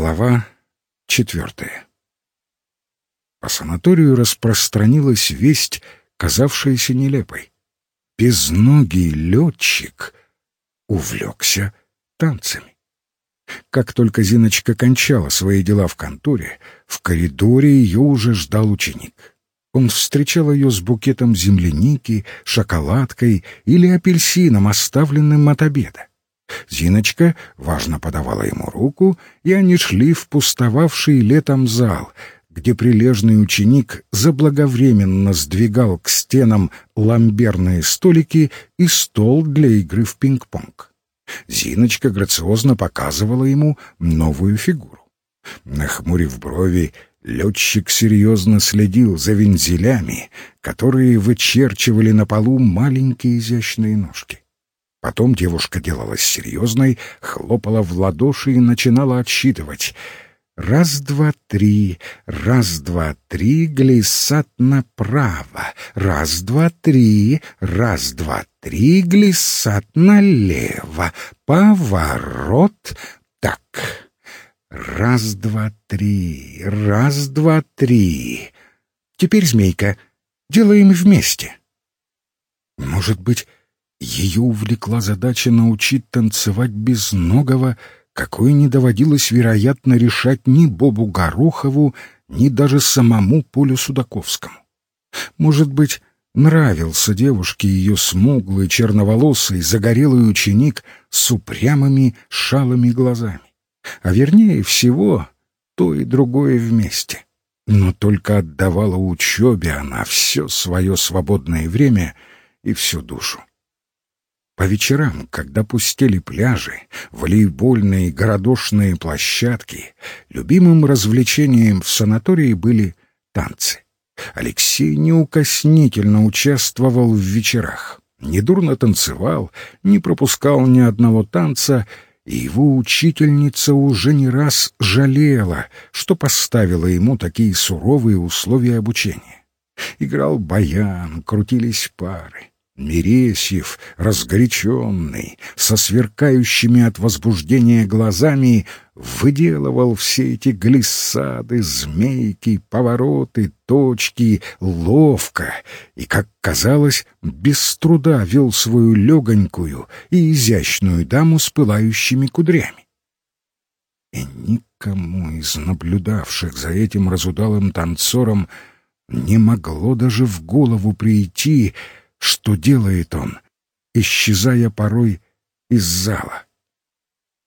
Глава четвертая. По санаторию распространилась весть, казавшаяся нелепой. Безногий летчик увлекся танцами. Как только Зиночка кончала свои дела в конторе, в коридоре ее уже ждал ученик. Он встречал ее с букетом земляники, шоколадкой или апельсином, оставленным от обеда. Зиночка важно подавала ему руку, и они шли в пустовавший летом зал, где прилежный ученик заблаговременно сдвигал к стенам ламберные столики и стол для игры в пинг-понг. Зиночка грациозно показывала ему новую фигуру. Нахмурив брови, Летчик серьезно следил за вензелями, которые вычерчивали на полу маленькие изящные ножки. Потом девушка делалась серьезной, хлопала в ладоши и начинала отсчитывать. Раз, два, три, раз, два, три, глиссат направо, раз, два, три, раз, два, три, глиссат налево, поворот, так... Раз, два, три, раз, два, три. Теперь, змейка, делаем вместе. Может быть, ее увлекла задача научить танцевать безногого, какой не доводилось, вероятно, решать ни Бобу Горохову, ни даже самому Полю Судаковскому. Может быть, нравился девушке ее смуглый, черноволосый, загорелый ученик с упрямыми шалыми глазами а вернее всего то и другое вместе. Но только отдавала учебе она все свое свободное время и всю душу. По вечерам, когда пустели пляжи, волейбольные городошные площадки, любимым развлечением в санатории были танцы. Алексей неукоснительно участвовал в вечерах, недурно танцевал, не пропускал ни одного танца и его учительница уже не раз жалела, что поставила ему такие суровые условия обучения. Играл баян, крутились пары. Мересьев, разгоряченный, со сверкающими от возбуждения глазами, выделывал все эти глиссады, змейки, повороты, точки, ловко и, как казалось, без труда вел свою легонькую и изящную даму с пылающими кудрями. И никому из наблюдавших за этим разудалым танцором не могло даже в голову прийти, что делает он, исчезая порой из зала.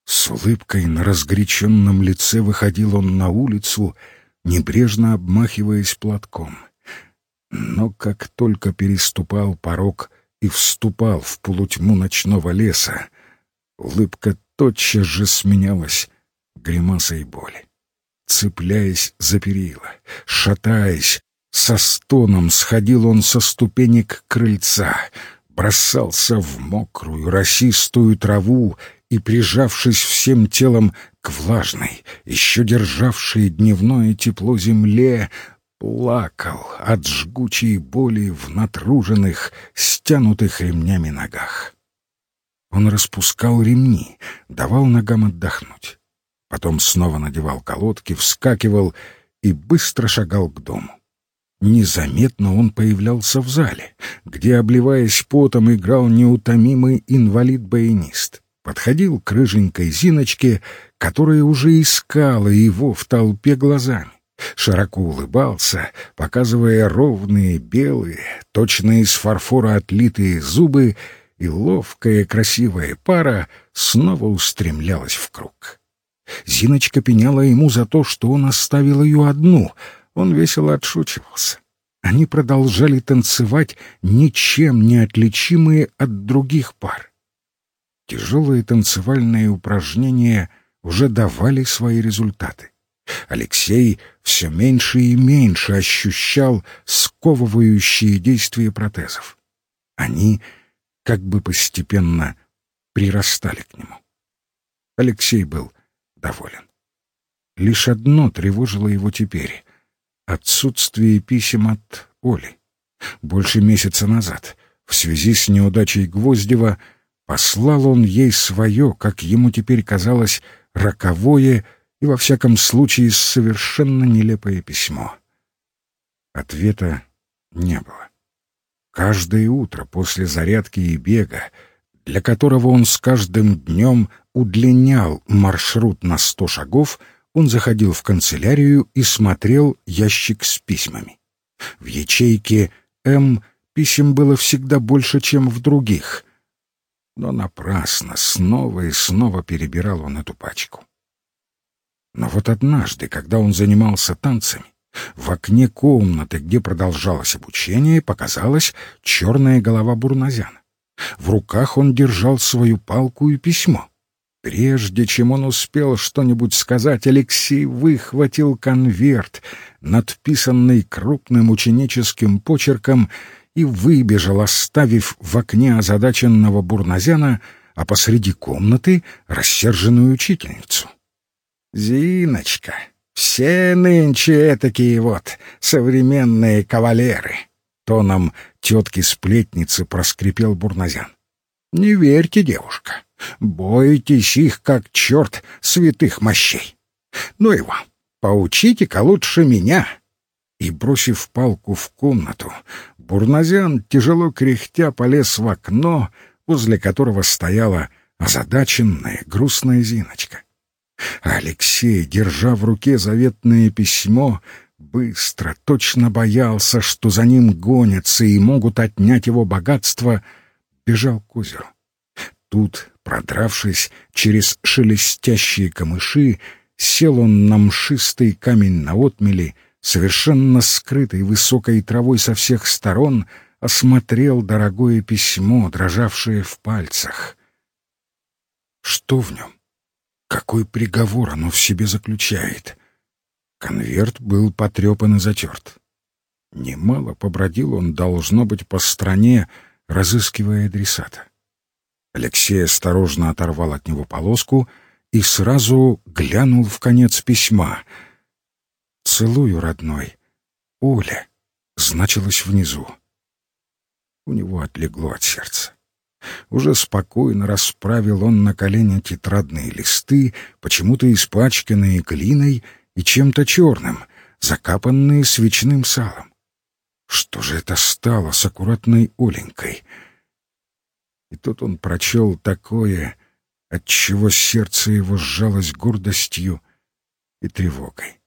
С улыбкой на разгоряченном лице выходил он на улицу, небрежно обмахиваясь платком. Но как только переступал порог и вступал в полутьму ночного леса, улыбка тотчас же сменялась гримасой боли. Цепляясь за перила, шатаясь, со стоном сходил он со ступенек крыльца, бросался в мокрую, росистую траву и, прижавшись всем телом к влажной, еще державшей дневное тепло земле, плакал от жгучей боли в натруженных, стянутых ремнями ногах. Он распускал ремни, давал ногам отдохнуть. Потом снова надевал колодки, вскакивал и быстро шагал к дому. Незаметно он появлялся в зале, где, обливаясь потом, играл неутомимый инвалид-баянист. Подходил к рыженькой Зиночке, которая уже искала его в толпе глазами. Широко улыбался, показывая ровные, белые, точно из фарфора отлитые зубы, и ловкая, красивая пара снова устремлялась в круг. Зиночка пеняла ему за то, что он оставил ее одну — он весело отшучивался. Они продолжали танцевать, ничем не отличимые от других пар. Тяжелые танцевальные упражнения уже давали свои результаты. Алексей все меньше и меньше ощущал сковывающие действия протезов. Они как бы постепенно прирастали к нему. Алексей был доволен. Лишь одно тревожило его теперь отсутствие писем от Оли. Больше месяца назад, в связи с неудачей Гвоздева, послал он ей свое, как ему теперь казалось, роковое и, во всяком случае, совершенно нелепое письмо. Ответа не было. Каждое утро после зарядки и бега, для которого он с каждым днем удлинял маршрут на сто шагов, он заходил в канцелярию и смотрел ящик с письмами. В ячейке «М» писем было всегда больше, чем в других. Но напрасно снова и снова перебирал он эту пачку. Но вот однажды, когда он занимался танцами, в окне комнаты, где продолжалось обучение, показалась черная голова Бурназяна. В руках он держал свою палку и письмо. Прежде чем он успел что-нибудь сказать, Алексей выхватил конверт, надписанный крупным ученическим почерком, и выбежал, оставив в окне озадаченного Бурназяна, а посреди комнаты рассерженную учительницу. «Зиночка, все нынче такие вот современные кавалеры!» Тоном тетки-сплетницы проскрипел Бурназян. «Не верьте, девушка. Бойтесь их, как черт, святых мощей. Ну его, поучите-ка лучше меня. И, бросив палку в комнату, Бурназян, тяжело кряхтя, полез в окно, возле которого стояла озадаченная, грустная Зиночка. Алексей, держа в руке заветное письмо, быстро, точно боялся, что за ним гонятся и могут отнять его богатство, бежал к озеру. Тут Продравшись через шелестящие камыши, сел он на мшистый камень на отмели, совершенно скрытый высокой травой со всех сторон, осмотрел дорогое письмо, дрожавшее в пальцах. Что в нем? Какой приговор оно в себе заключает? Конверт был потрепан и затерт. Немало побродил он, должно быть, по стране, разыскивая адресата. Алексей осторожно оторвал от него полоску и сразу глянул в конец письма. «Целую, родной. Оля» значилось внизу. У него отлегло от сердца. Уже спокойно расправил он на колени тетрадные листы, почему-то испачканные глиной и чем-то черным, закапанные свечным салом. Что же это стало с аккуратной Оленькой — и тут он прочел такое, от чего сердце его сжалось гордостью и тревогой.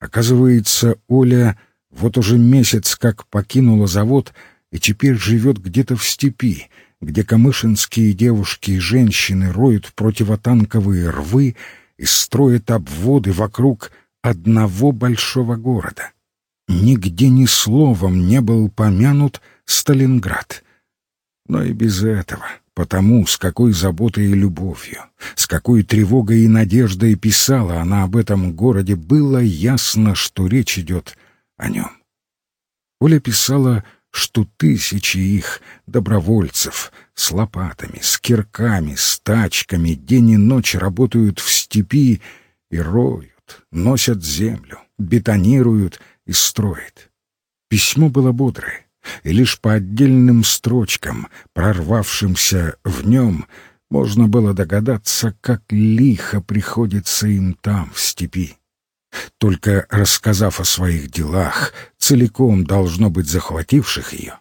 Оказывается, Оля вот уже месяц как покинула завод и теперь живет где-то в степи, где камышинские девушки и женщины роют противотанковые рвы и строят обводы вокруг одного большого города. Нигде ни словом не был помянут Сталинград. Но и без этого, потому с какой заботой и любовью, с какой тревогой и надеждой писала она об этом городе, было ясно, что речь идет о нем. Оля писала, что тысячи их, добровольцев, с лопатами, с кирками, с тачками, день и ночь работают в степи и роют, носят землю, бетонируют и строят. Письмо было бодрое, и лишь по отдельным строчкам, прорвавшимся в нем, можно было догадаться, как лихо приходится им там, в степи. Только рассказав о своих делах, целиком, должно быть, захвативших ее,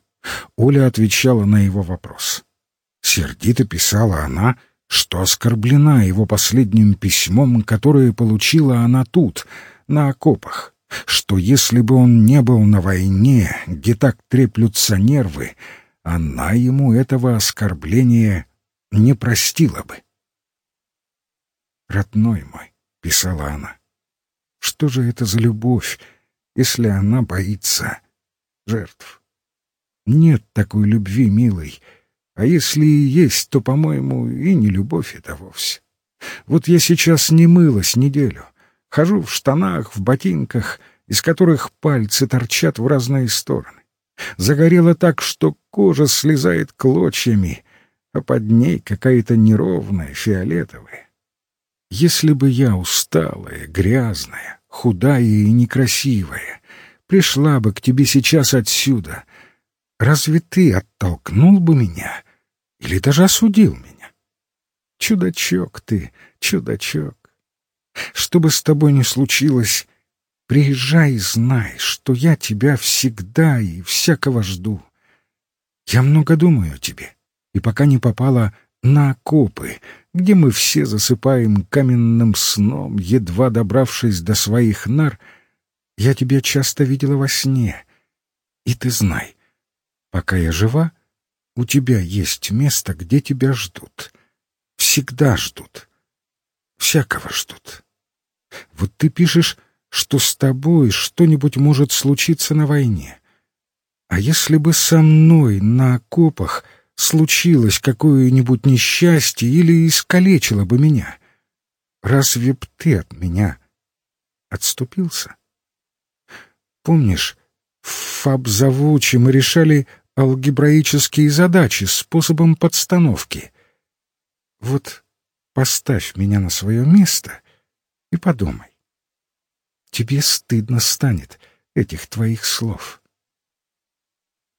Оля отвечала на его вопрос. Сердито писала она, что оскорблена его последним письмом, которое получила она тут, на окопах, что если бы он не был на войне, где так треплются нервы, она ему этого оскорбления не простила бы. «Родной мой», — писала она, — «что же это за любовь, если она боится жертв? Нет такой любви, милый, а если и есть, то, по-моему, и не любовь это вовсе. Вот я сейчас не мылась неделю, Хожу в штанах, в ботинках, из которых пальцы торчат в разные стороны. Загорело так, что кожа слезает клочьями, а под ней какая-то неровная, фиолетовая. Если бы я усталая, грязная, худая и некрасивая, пришла бы к тебе сейчас отсюда, разве ты оттолкнул бы меня или даже осудил меня? Чудачок ты, чудачок. Что бы с тобой ни случилось, приезжай и знай, что я тебя всегда и всякого жду. Я много думаю о тебе, и пока не попала на окопы, где мы все засыпаем каменным сном, едва добравшись до своих нар, я тебя часто видела во сне. И ты знай, пока я жива, у тебя есть место, где тебя ждут. Всегда ждут. Всякого ждут. Вот ты пишешь, что с тобой что-нибудь может случиться на войне. А если бы со мной на окопах случилось какое-нибудь несчастье или искалечило бы меня, разве б ты от меня отступился? Помнишь, в Фабзавуче мы решали алгебраические задачи способом подстановки. Вот поставь меня на свое место и подумай. Тебе стыдно станет этих твоих слов.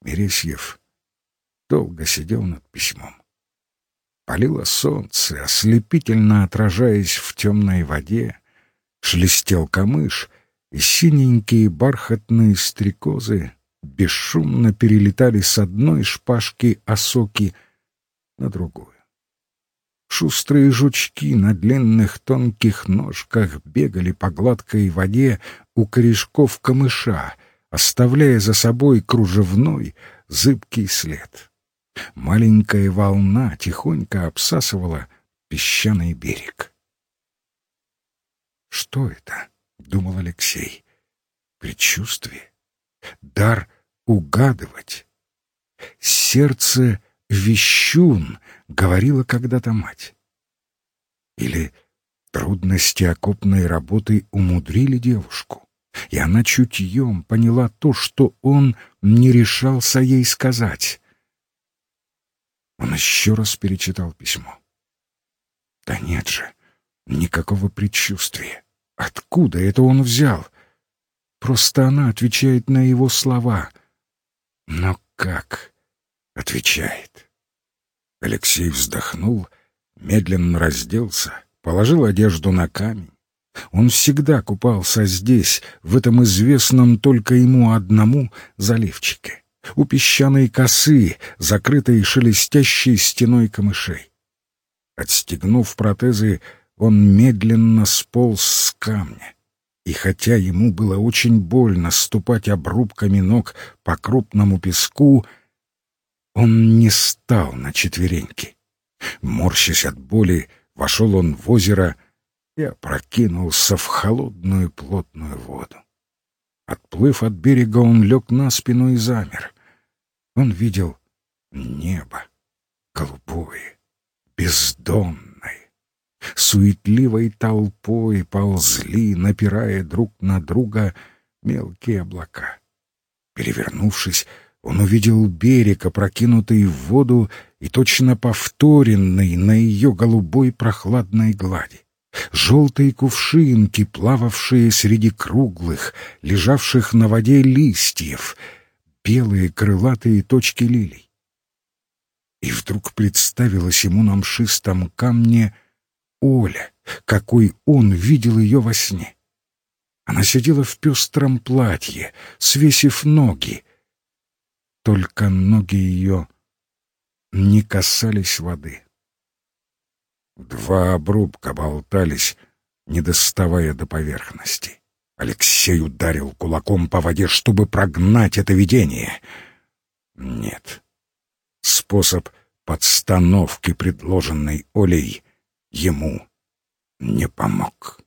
Мересьев долго сидел над письмом. Палило солнце, ослепительно отражаясь в темной воде, шелестел камыш, и синенькие бархатные стрекозы бесшумно перелетали с одной шпажки осоки на другую. Шустрые жучки на длинных тонких ножках бегали по гладкой воде у корешков камыша, оставляя за собой кружевной зыбкий след. Маленькая волна тихонько обсасывала песчаный берег. «Что это?» — думал Алексей. «Предчувствие? Дар угадывать? Сердце вещун, говорила когда-то мать. Или трудности окопной работы умудрили девушку, и она чутьем поняла то, что он не решался ей сказать. Он еще раз перечитал письмо. Да нет же, никакого предчувствия. Откуда это он взял? Просто она отвечает на его слова. Но как отвечает? Алексей вздохнул, медленно разделся, положил одежду на камень. Он всегда купался здесь, в этом известном только ему одному заливчике у песчаной косы, закрытой шелестящей стеной камышей. Отстегнув протезы, он медленно сполз с камня. И хотя ему было очень больно ступать обрубками ног по крупному песку, он не стал на четвереньки. Морщась от боли, вошел он в озеро и опрокинулся в холодную плотную воду. Отплыв от берега, он лег на спину и замер. Он видел небо, голубое, бездонное. Суетливой толпой ползли, напирая друг на друга, мелкие облака. Перевернувшись, он увидел берег, опрокинутый в воду и точно повторенный на ее голубой прохладной глади. Желтые кувшинки, плававшие среди круглых, лежавших на воде листьев — белые крылатые точки лилий. И вдруг представилась ему на мшистом камне Оля, какой он видел ее во сне. Она сидела в пестром платье, свесив ноги. Только ноги ее не касались воды. Два обрубка болтались, не доставая до поверхности. Алексей ударил кулаком по воде, чтобы прогнать это видение. Нет. Способ подстановки, предложенный Олей, ему не помог.